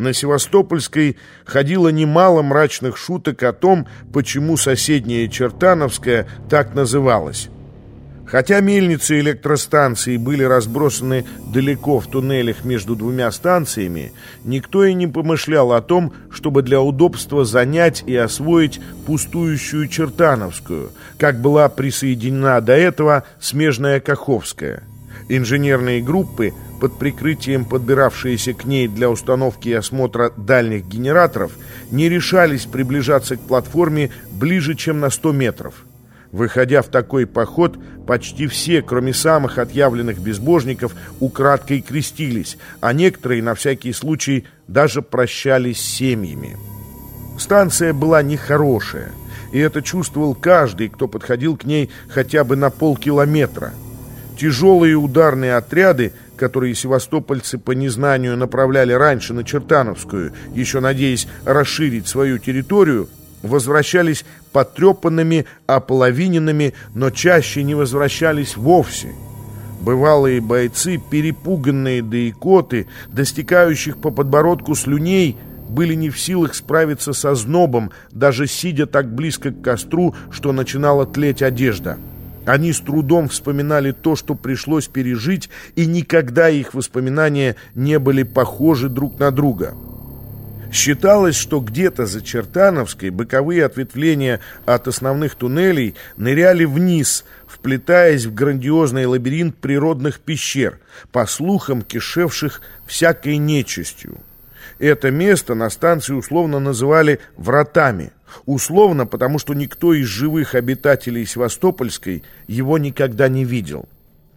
На Севастопольской ходило немало мрачных шуток о том, почему соседняя Чертановская так называлась. Хотя мельницы электростанции были разбросаны далеко в туннелях между двумя станциями, никто и не помышлял о том, чтобы для удобства занять и освоить пустующую Чертановскую, как была присоединена до этого смежная Каховская. Инженерные группы, под прикрытием подбиравшиеся к ней для установки и осмотра дальних генераторов, не решались приближаться к платформе ближе, чем на 100 метров – Выходя в такой поход, почти все, кроме самых отъявленных безбожников, украдкой крестились, а некоторые, на всякий случай, даже прощались с семьями. Станция была нехорошая, и это чувствовал каждый, кто подходил к ней хотя бы на полкилометра. Тяжелые ударные отряды, которые севастопольцы по незнанию направляли раньше на Чертановскую, еще надеясь расширить свою территорию, возвращались потрепанными, ополовиненными, но чаще не возвращались вовсе. Бывалые бойцы, перепуганные до икоты, достигающих по подбородку слюней, были не в силах справиться со знобом, даже сидя так близко к костру, что начинала тлеть одежда. Они с трудом вспоминали то, что пришлось пережить, и никогда их воспоминания не были похожи друг на друга. Считалось, что где-то за Чертановской боковые ответвления от основных туннелей ныряли вниз, вплетаясь в грандиозный лабиринт природных пещер, по слухам кишевших всякой нечистью. Это место на станции условно называли «вратами». Условно, потому что никто из живых обитателей Севастопольской его никогда не видел.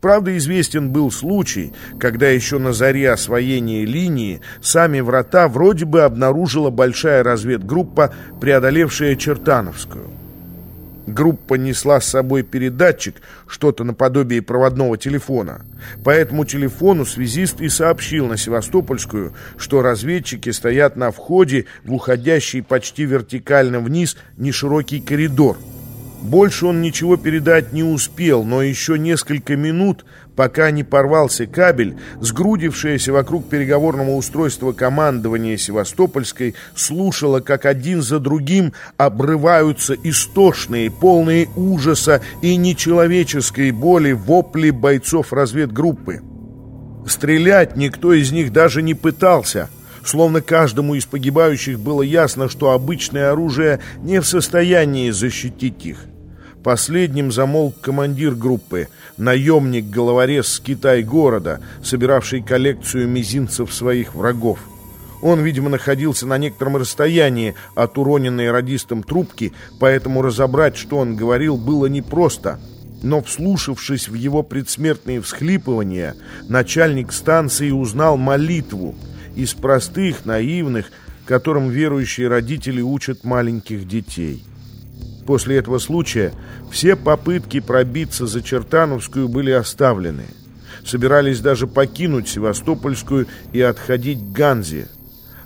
Правда, известен был случай, когда еще на заре освоения линии сами врата вроде бы обнаружила большая разведгруппа, преодолевшая Чертановскую. Группа несла с собой передатчик, что-то наподобие проводного телефона. По этому телефону связист и сообщил на Севастопольскую, что разведчики стоят на входе в уходящий почти вертикально вниз неширокий коридор – больше он ничего передать не успел, но еще несколько минут, пока не порвался кабель, сгрудившаяся вокруг переговорного устройства командования Севастопольской слушала, как один за другим обрываются истошные, полные ужаса и нечеловеческой боли вопли бойцов разведгруппы. Стрелять никто из них даже не пытался – Словно каждому из погибающих было ясно, что обычное оружие не в состоянии защитить их. Последним замолк командир группы, наемник-головорез с Китай-города, собиравший коллекцию мизинцев своих врагов. Он, видимо, находился на некотором расстоянии от уроненной радистом трубки, поэтому разобрать, что он говорил, было непросто. Но, вслушавшись в его предсмертные всхлипывания, начальник станции узнал молитву из простых, наивных, которым верующие родители учат маленьких детей. После этого случая все попытки пробиться за Чертановскую были оставлены. Собирались даже покинуть Севастопольскую и отходить к Ганзе.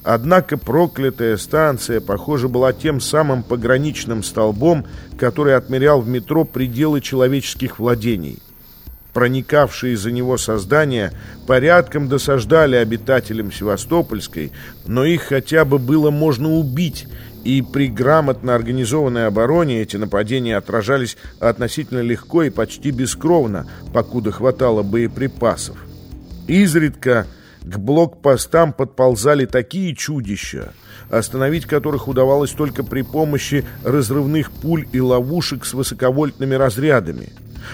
Однако проклятая станция, похоже, была тем самым пограничным столбом, который отмерял в метро пределы человеческих владений. Проникавшие за него создания порядком досаждали обитателям Севастопольской, но их хотя бы было можно убить – и при грамотно организованной обороне эти нападения отражались относительно легко и почти бескровно, покуда хватало боеприпасов. Изредка к блокпостам подползали такие чудища, остановить которых удавалось только при помощи разрывных пуль и ловушек с высоковольтными разрядами.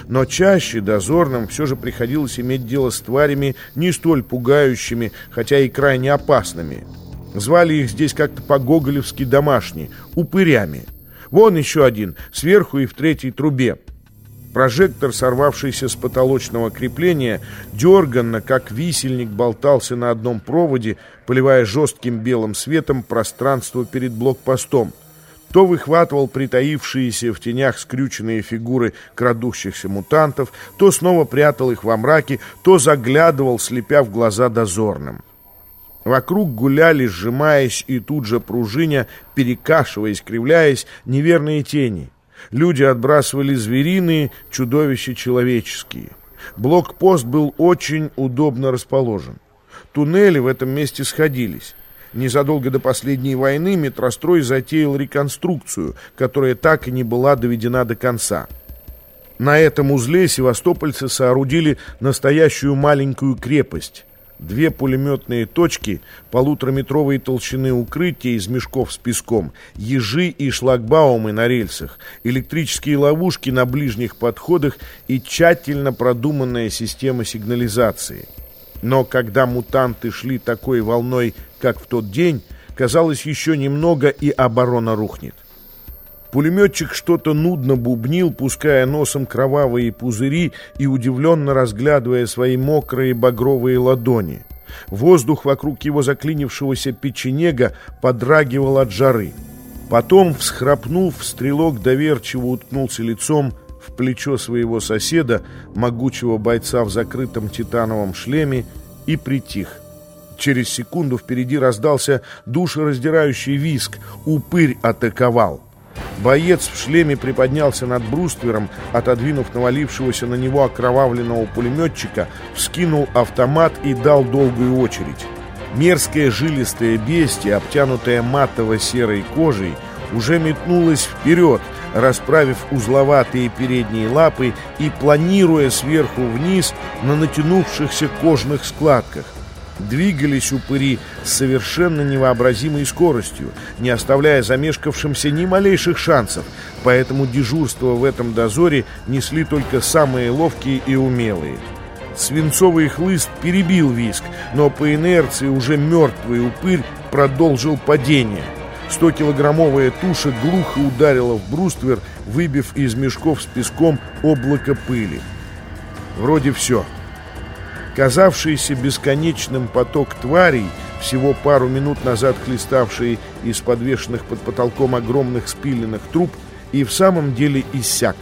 Но чаще дозорным все же приходилось иметь дело с тварями не столь пугающими, хотя и крайне опасными – Звали их здесь как-то по-гоголевски домашние, упырями. Вон еще один, сверху и в третьей трубе. Прожектор, сорвавшийся с потолочного крепления, дерганно, как висельник, болтался на одном проводе, поливая жестким белым светом пространство перед блокпостом. То выхватывал притаившиеся в тенях скрюченные фигуры крадущихся мутантов, то снова прятал их во мраке, то заглядывал, слепя в глаза дозорным. Вокруг гуляли, сжимаясь и тут же пружиня, перекашиваясь, кривляясь, неверные тени. Люди отбрасывали звериные, чудовища человеческие. Блокпост был очень удобно расположен. Туннели в этом месте сходились. Незадолго до последней войны метрострой затеял реконструкцию, которая так и не была доведена до конца. На этом узле севастопольцы соорудили настоящую маленькую крепость. Две пулеметные точки, полутораметровой толщины укрытия из мешков с песком, ежи и шлагбаумы на рельсах, электрические ловушки на ближних подходах и тщательно продуманная система сигнализации. Но когда мутанты шли такой волной, как в тот день, казалось еще немного и оборона рухнет. Пулеметчик что-то нудно бубнил, пуская носом кровавые пузыри и удивленно разглядывая свои мокрые багровые ладони. Воздух вокруг его заклинившегося печенега подрагивал от жары. Потом, всхрапнув, стрелок доверчиво уткнулся лицом в плечо своего соседа, могучего бойца в закрытом титановом шлеме, и притих. Через секунду впереди раздался душераздирающий виск. Упырь атаковал. Боец в шлеме приподнялся над бруствером, отодвинув навалившегося на него окровавленного пулеметчика, вскинул автомат и дал долгую очередь. Мерзкое жилистое бестие, обтянутое матово-серой кожей, уже метнулось вперед, расправив узловатые передние лапы и планируя сверху вниз на натянувшихся кожных складках. Двигались упыри с совершенно невообразимой скоростью, не оставляя замешкавшимся ни малейших шансов, поэтому дежурство в этом дозоре несли только самые ловкие и умелые. Свинцовый хлыст перебил виск, но по инерции уже мертвый упырь продолжил падение. 100-килограммовая туша глухо ударила в бруствер, выбив из мешков с песком облако пыли. Вроде все. Казавшийся бесконечным поток тварей, всего пару минут назад хлеставшие из подвешенных под потолком огромных спиленных труб, и в самом деле иссяк.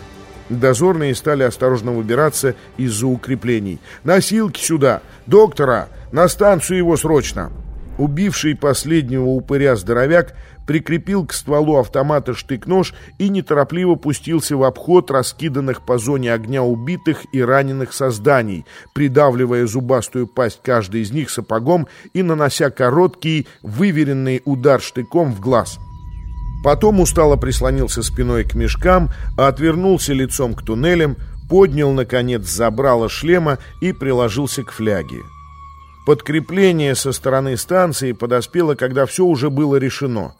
Дозорные стали осторожно выбираться из-за укреплений. «Носилки сюда! Доктора! На станцию его срочно!» Убивший последнего упыря здоровяк прикрепил к стволу автомата штык-нож и неторопливо пустился в обход раскиданных по зоне огня убитых и раненых созданий, придавливая зубастую пасть каждой из них сапогом и нанося короткий, выверенный удар штыком в глаз. Потом устало прислонился спиной к мешкам, отвернулся лицом к туннелям, поднял, наконец, забрало шлема и приложился к фляге. Подкрепление со стороны станции подоспело, когда все уже было решено.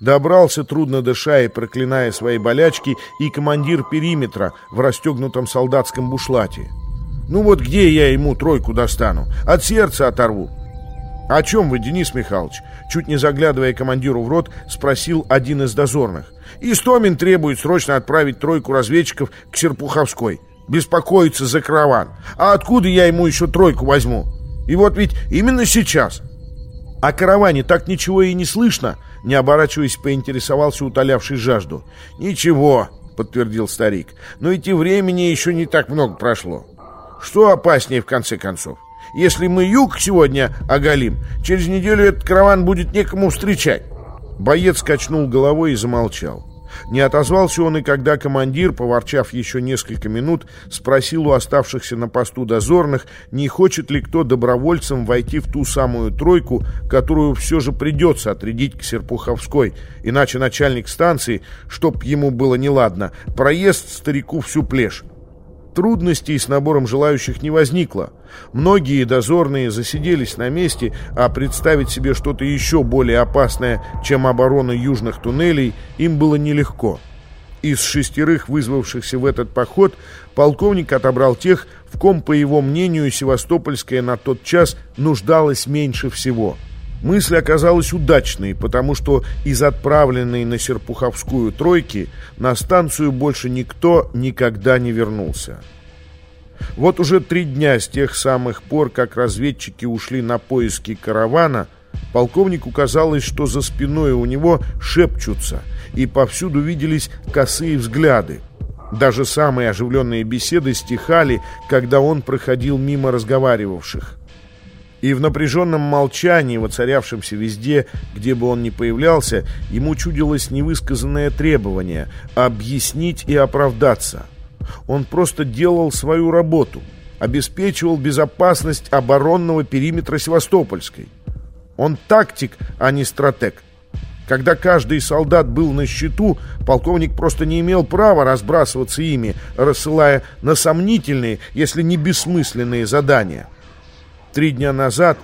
Добрался, трудно дыша и проклиная свои болячки, и командир периметра в расстегнутом солдатском бушлате. «Ну вот где я ему тройку достану? От сердца оторву!» «О чем вы, Денис Михайлович?» Чуть не заглядывая командиру в рот, спросил один из дозорных. «Истомин требует срочно отправить тройку разведчиков к Серпуховской. Беспокоится за караван. А откуда я ему еще тройку возьму? И вот ведь именно сейчас...» «О караване так ничего и не слышно», — не оборачиваясь, поинтересовался утолявший жажду. «Ничего», — подтвердил старик, — «но идти времени еще не так много прошло. Что опаснее, в конце концов? Если мы юг сегодня оголим, через неделю этот караван будет некому встречать». Боец качнул головой и замолчал. Не отозвался он и когда командир, поворчав еще несколько минут, спросил у оставшихся на посту дозорных, не хочет ли кто добровольцем войти в ту самую тройку, которую все же придется отрядить к Серпуховской, иначе начальник станции, чтоб ему было неладно, проезд старику всю плешь. Трудностей с набором желающих не возникло. Многие дозорные засиделись на месте, а представить себе что-то еще более опасное, чем оборона южных туннелей, им было нелегко. Из шестерых вызвавшихся в этот поход полковник отобрал тех, в ком, по его мнению, Севастопольская на тот час нуждалась меньше всего – Мысль оказалась удачной, потому что из отправленной на Серпуховскую тройки на станцию больше никто никогда не вернулся. Вот уже три дня с тех самых пор, как разведчики ушли на поиски каравана, полковнику казалось, что за спиной у него шепчутся, и повсюду виделись косые взгляды. Даже самые оживленные беседы стихали, когда он проходил мимо разговаривавших и в напряженном молчании, воцарявшемся везде, где бы он ни появлялся, ему чудилось невысказанное требование – объяснить и оправдаться. Он просто делал свою работу, обеспечивал безопасность оборонного периметра Севастопольской. Он тактик, а не стратег. Когда каждый солдат был на счету, полковник просто не имел права разбрасываться ими, рассылая на сомнительные, если не бессмысленные задания. Три дня назад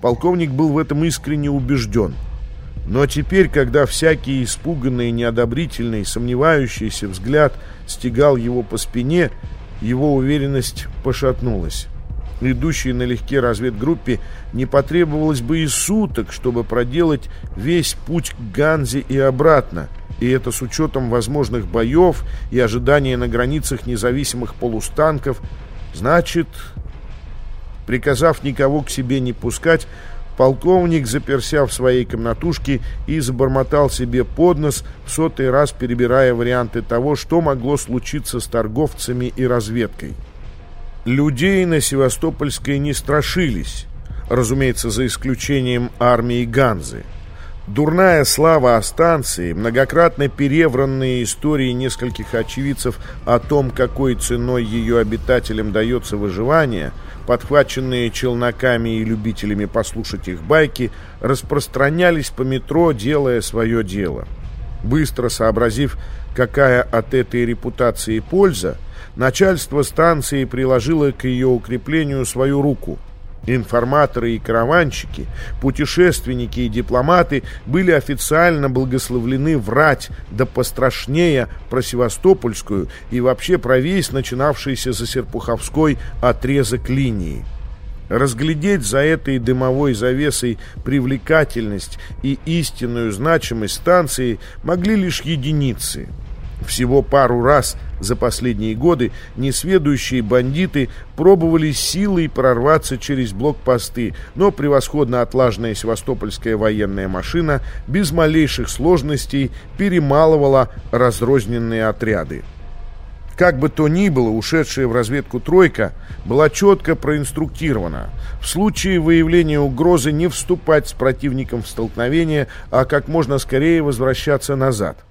полковник был в этом искренне убежден. Но теперь, когда всякий испуганный, неодобрительный, сомневающийся взгляд стегал его по спине, его уверенность пошатнулась. Идущей налегке разведгруппе не потребовалось бы и суток, чтобы проделать весь путь к Ганзе и обратно, и это с учетом возможных боев и ожидания на границах независимых полустанков. Значит, приказав никого к себе не пускать, полковник, заперся в своей комнатушке и забормотал себе под нос, в сотый раз перебирая варианты того, что могло случиться с торговцами и разведкой. Людей на Севастопольской не страшились, разумеется, за исключением армии Ганзы. Дурная слава о станции, многократно перевранные истории нескольких очевидцев о том, какой ценой ее обитателям дается выживание, подхваченные челноками и любителями послушать их байки, распространялись по метро, делая свое дело. Быстро сообразив, какая от этой репутации польза, начальство станции приложило к ее укреплению свою руку. Информаторы и караванщики, путешественники и дипломаты были официально благословлены врать, да пострашнее про Севастопольскую и вообще про весь начинавшийся за Серпуховской отрезок линии. Разглядеть за этой дымовой завесой привлекательность и истинную значимость станции могли лишь единицы – всего пару раз за последние годы несведущие бандиты пробовали силой прорваться через блокпосты, но превосходно отлаженная севастопольская военная машина без малейших сложностей перемалывала разрозненные отряды. Как бы то ни было, ушедшая в разведку «тройка» была четко проинструктирована. В случае выявления угрозы не вступать с противником в столкновение, а как можно скорее возвращаться назад –